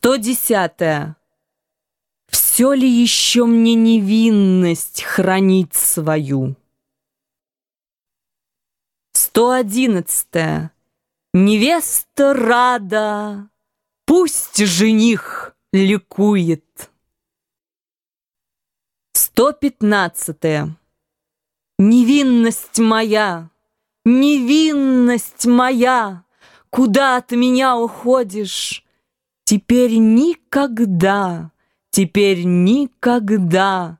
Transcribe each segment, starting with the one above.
Сто десятое. Все ли еще мне невинность хранить свою? Сто одиннадцатое. Невеста рада, пусть жених ликует. Сто пятнадцатое. Невинность моя, невинность моя, Куда от меня уходишь? Теперь никогда, теперь никогда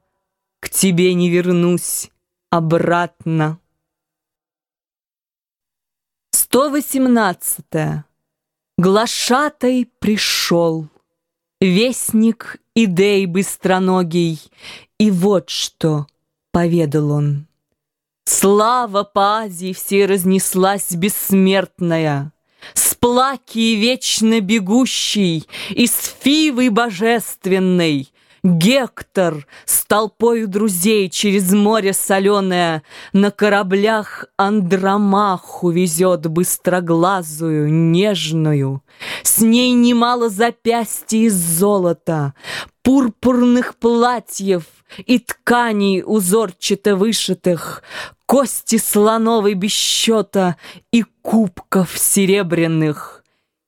К тебе не вернусь обратно. Сто восемнадцатое. Глашатай пришел, Вестник идей быстроногий, И вот что поведал он. Слава по Азии всей разнеслась бессмертная, плаки вечно бегущей, Из фивы божественной, Гектор с толпою друзей через море соленое На кораблях Андромаху везет быстроглазую, нежную. С ней немало запястья из золота, Пурпурных платьев и тканей узорчато вышитых, Кости слоновой без счета и кубков серебряных.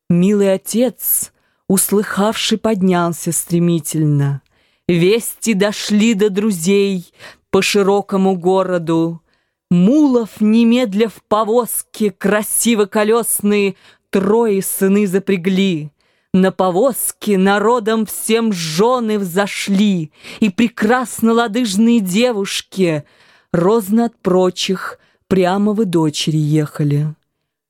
Милый отец, услыхавший, поднялся стремительно — Вести дошли до друзей по широкому городу. Мулов немедля в повозке красиво-колесные Трое сыны запрягли. На повозке народом всем жены взошли, И прекрасно лодыжные девушки, Розно от прочих, прямо вы дочери ехали.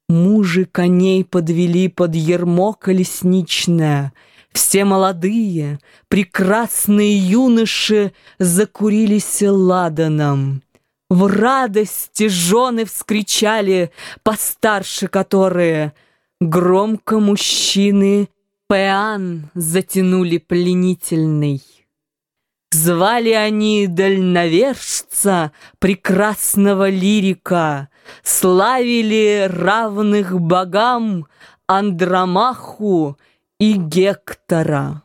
Мужи коней подвели под ермо колесничное — все молодые, прекрасные юноши закурились ладаном. В радости жены вскричали, постарше которые, Громко мужчины пеан затянули пленительный. Звали они дальновержца, прекрасного лирика, Славили равных богам Андромаху и Гектора.